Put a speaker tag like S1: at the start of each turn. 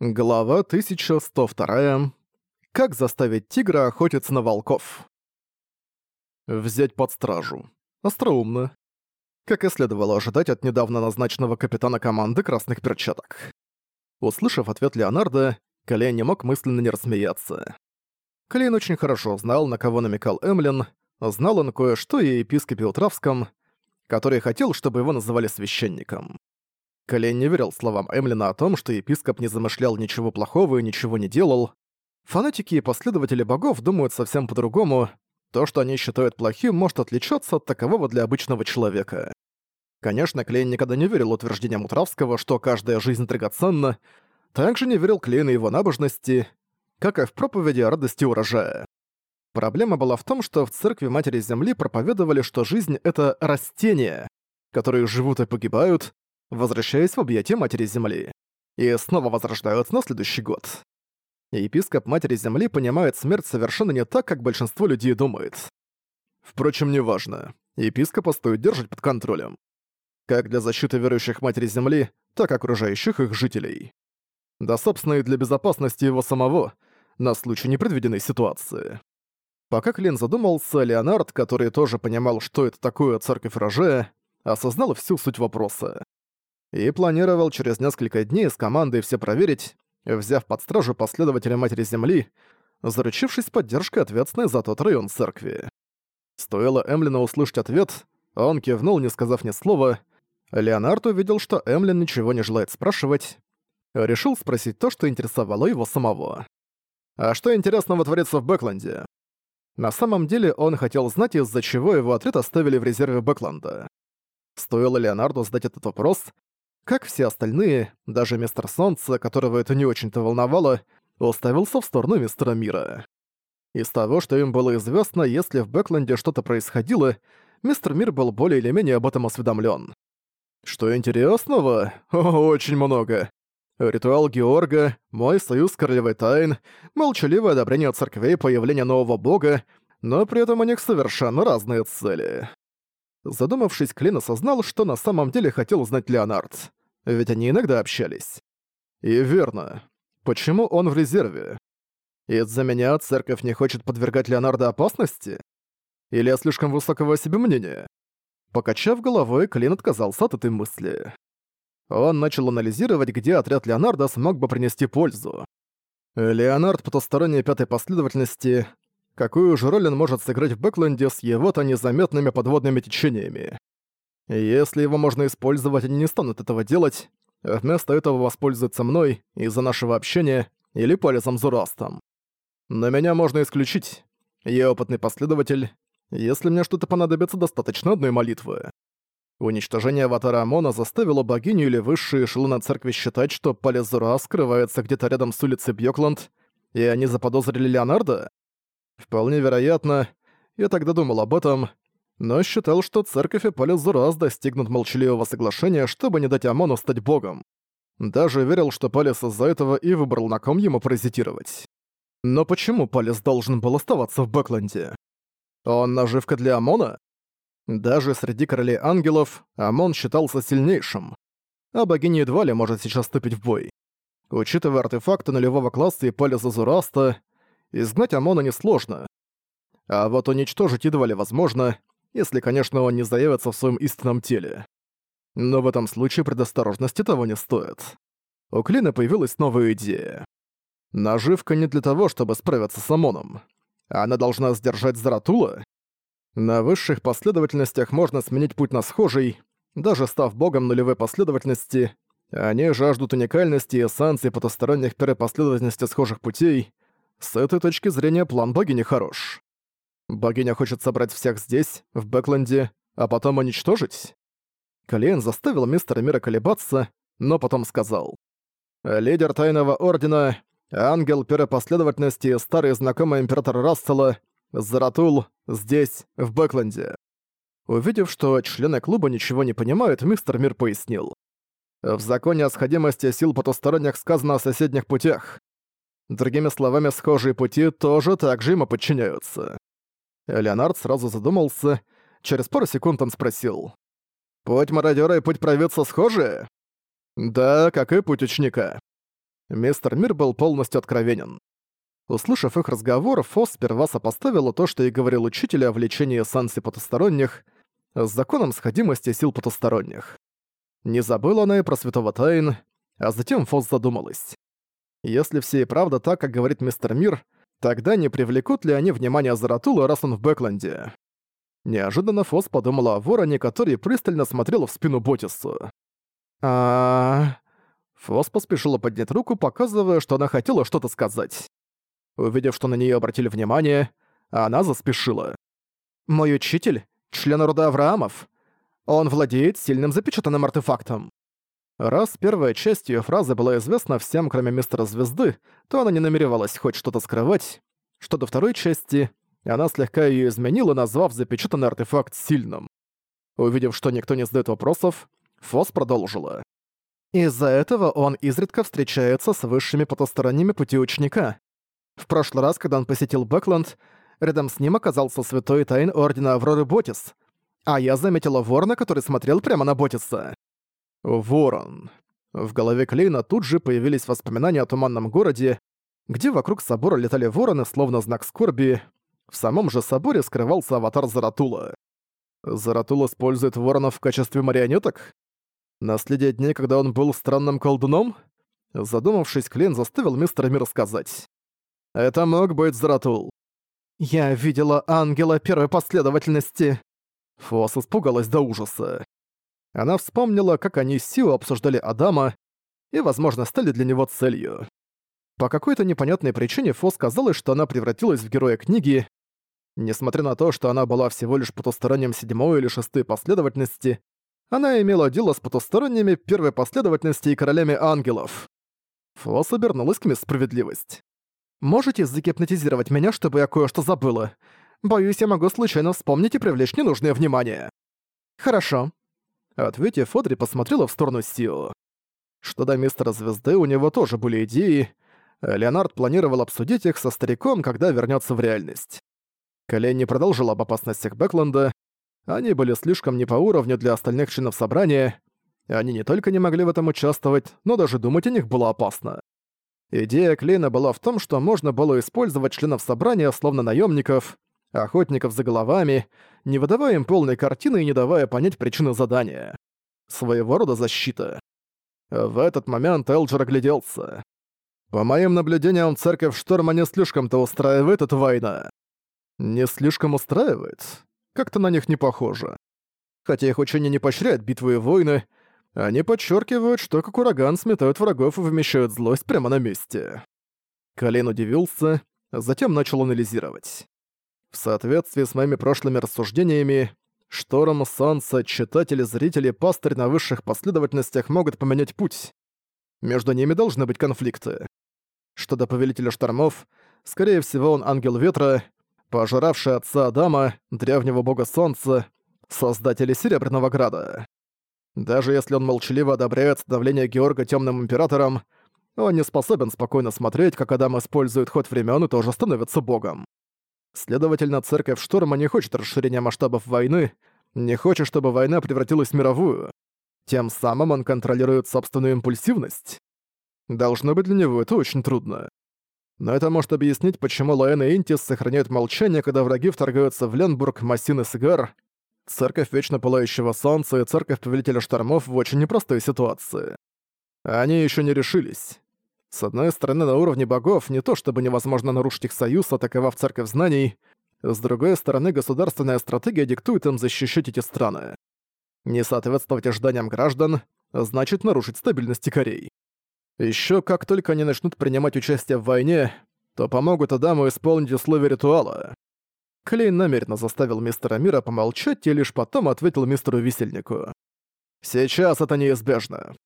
S1: Глава 1102. Как заставить тигра охотиться на волков? Взять под стражу. Остроумно. Как и следовало ожидать от недавно назначенного капитана команды красных перчаток. Услышав ответ Леонардо, Клейн не мог мысленно не рассмеяться. Клейн очень хорошо знал, на кого намекал Эмлин, знал он кое-что и о епископе Утравском, который хотел, чтобы его называли священником. Колей не верил словам Эмлина о том, что епископ не замышлял ничего плохого и ничего не делал. Фанатики и последователи богов думают совсем по-другому. То, что они считают плохим, может отличаться от такового для обычного человека. Конечно, Клейн никогда не верил утверждениям Утравского, что каждая жизнь драгоценна. Также не верил Клейн и его набожности, как и в проповеди о радости урожая. Проблема была в том, что в церкви Матери Земли проповедовали, что жизнь — это растения, которые живут и погибают, возвращаясь в объятия Матери Земли, и снова возрождаются на следующий год. Епископ Матери Земли понимает смерть совершенно не так, как большинство людей думает. Впрочем, неважно. Епископа стоит держать под контролем. Как для защиты верующих Матери Земли, так и окружающих их жителей. Да, собственно, и для безопасности его самого, на случай непредвиденной ситуации. Пока Клин задумался, Леонард, который тоже понимал, что это такое церковь Рожея, осознал всю суть вопроса и планировал через несколько дней с командой все проверить, взяв под стражу последователя Матери Земли, заручившись поддержкой ответственной за тот район церкви. Стоило Эмлину услышать ответ, он кивнул, не сказав ни слова. Леонард увидел, что Эмлин ничего не желает спрашивать. Решил спросить то, что интересовало его самого. А что интересного творится в Бэкленде? На самом деле он хотел знать, из-за чего его ответ оставили в резерве Бэкленда. Стоило Леонарду задать этот вопрос, как все остальные, даже мистер Солнце, которого это не очень-то волновало, уставился в сторону мистера Мира. Из того, что им было известно, если в Бэкленде что-то происходило, мистер Мир был более или менее об этом осведомлен. Что интересного? Очень много. Ритуал Георга, мой союз королевой тайн, молчаливое одобрение церквей появления нового бога, но при этом у них совершенно разные цели. Задумавшись, Клин осознал, что на самом деле хотел узнать Леонард. Ведь они иногда общались. И верно. Почему он в резерве? Из-за меня церковь не хочет подвергать Леонарда опасности? Или я слишком высокого о себе мнения? Покачав головой, Клин отказался от этой мысли. Он начал анализировать, где отряд Леонарда смог бы принести пользу. Леонард потусторонней пятой последовательности какую же роль он может сыграть в Бэкленде с его-то незаметными подводными течениями. Если его можно использовать, они не станут этого делать, вместо этого воспользуются мной из-за нашего общения или полезом Зурастом. Но меня можно исключить. Я опытный последователь. Если мне что-то понадобится, достаточно одной молитвы. Уничтожение аватара Амона заставило богиню или высшие эшелоны церкви считать, что Полизура скрывается где-то рядом с улицей Бьёкланд, и они заподозрили Леонардо? Вполне вероятно, я тогда думал об этом, но считал, что церковь и Палезурас достигнут молчаливого соглашения, чтобы не дать Амону стать богом. Даже верил, что Палис из-за этого и выбрал, на ком ему паразитировать. Но почему Палис должен был оставаться в Бэкленде? Он наживка для Амона? Даже среди королей ангелов Амон считался сильнейшим, а богиня едва ли может сейчас вступить в бой. Учитывая артефакты нулевого класса и Палеса Зураста, и изгнать Омона несложно. А вот уничтожить едва ли возможно, если, конечно, он не заявится в своем истинном теле. Но в этом случае предосторожности того не стоит. У Клина появилась новая идея. Наживка не для того, чтобы справиться с Омоном. Она должна сдержать Заратула. На высших последовательностях можно сменить путь на схожий, даже став богом нулевой последовательности. Они жаждут уникальности и эссенции потусторонних первой схожих путей — с этой точки зрения план богини хорош. Богиня хочет собрать всех здесь, в Бэкленде, а потом уничтожить? Калиен заставил мистера Мира колебаться, но потом сказал. «Лидер Тайного Ордена, ангел первопоследовательности и старый знакомый императора Рассела, Заратул, здесь, в Бэкленде». Увидев, что члены клуба ничего не понимают, мистер Мир пояснил. «В законе о сходимости сил потусторонних сказано о соседних путях. Другими словами, схожие пути тоже так же ему подчиняются. Леонард сразу задумался, через пару секунд он спросил. «Путь мародёра и путь провидца схожи?» «Да, как и путь ученика». Мистер Мир был полностью откровенен. Услышав их разговор, Фос сперва сопоставила то, что и говорил учитель о влечении санси потусторонних с законом сходимости сил потусторонних. Не забыла она и про святого Тайн, а затем Фос задумалась. Если все и правда так, как говорит мистер Мир, тогда не привлекут ли они внимание Заратула, раз он в Бэкленде? Неожиданно Фос подумала о вороне, который пристально смотрел в спину Ботису. а Фос поспешила поднять руку, показывая, что она хотела что-то сказать. Увидев, что на нее обратили внимание, она заспешила. «Мой учитель — член рода Авраамов. Он владеет сильным запечатанным артефактом. Раз первая часть ее фразы была известна всем, кроме мистера Звезды, то она не намеревалась хоть что-то скрывать. Что до второй части, она слегка ее изменила, назвав запечатанный артефакт сильным. Увидев, что никто не задает вопросов, Фос продолжила. Из-за этого он изредка встречается с высшими потусторонними пути ученика. В прошлый раз, когда он посетил Бэкленд, рядом с ним оказался святой тайн Ордена Авроры Ботис, а я заметила ворона, который смотрел прямо на Ботиса. Ворон. В голове Клейна тут же появились воспоминания о туманном городе, где вокруг собора летали вороны, словно знак скорби. В самом же соборе скрывался аватар Заратула. Заратул использует воронов в качестве марионеток? Наследие дней, когда он был странным колдуном? Задумавшись, Клейн заставил мистера Мир сказать. «Это мог быть Заратул». «Я видела ангела первой последовательности». Фос испугалась до ужаса. Она вспомнила, как они с Сио обсуждали Адама и, возможно, стали для него целью. По какой-то непонятной причине Фо казалось, что она превратилась в героя книги. Несмотря на то, что она была всего лишь потусторонним седьмой или шестой последовательности, она имела дело с потусторонними первой последовательности и королями ангелов. Фос обернулась к мисс Справедливость. «Можете загипнотизировать меня, чтобы я кое-что забыла? Боюсь, я могу случайно вспомнить и привлечь ненужное внимание». «Хорошо, Ответив, Одри посмотрела в сторону Сио. Что до мистера Звезды, у него тоже были идеи. Леонард планировал обсудить их со стариком, когда вернется в реальность. Колень не продолжил об опасностях Бэкленда. Они были слишком не по уровню для остальных членов собрания. Они не только не могли в этом участвовать, но даже думать о них было опасно. Идея Клейна была в том, что можно было использовать членов собрания словно наемников, охотников за головами, не выдавая им полной картины и не давая понять причины задания. Своего рода защита. В этот момент Элджер огляделся. По моим наблюдениям, церковь Шторма не слишком-то устраивает эта война. Не слишком устраивает? Как-то на них не похоже. Хотя их учение не поощряет битвы и войны, они подчеркивают, что как ураган сметают врагов и вмещают злость прямо на месте. Колин удивился, затем начал анализировать. В соответствии с моими прошлыми рассуждениями, шторм, солнце, читатели, зрители, пастырь на высших последовательностях могут поменять путь. Между ними должны быть конфликты. Что до Повелителя Штормов, скорее всего, он ангел ветра, пожиравший отца Адама, древнего бога солнца, создателя Серебряного Града. Даже если он молчаливо одобряет давление Георга Темным Императором, он не способен спокойно смотреть, как Адам использует ход времен и тоже становится богом. Следовательно, церковь Шторма не хочет расширения масштабов войны, не хочет, чтобы война превратилась в мировую. Тем самым он контролирует собственную импульсивность. Должно быть для него это очень трудно. Но это может объяснить, почему Лоэн и Интис сохраняют молчание, когда враги вторгаются в Ленбург, Массин и Сигар. Церковь Вечно Пылающего Солнца и Церковь Повелителя Штормов в очень непростой ситуации. Они еще не решились. С одной стороны, на уровне богов не то чтобы невозможно нарушить их союз, атаковав церковь знаний, с другой стороны, государственная стратегия диктует им защищать эти страны. Не соответствовать ожиданиям граждан значит нарушить стабильность Корей. Еще как только они начнут принимать участие в войне, то помогут Адаму исполнить условия ритуала. Клей намеренно заставил мистера Мира помолчать и лишь потом ответил мистеру Висельнику. «Сейчас это неизбежно.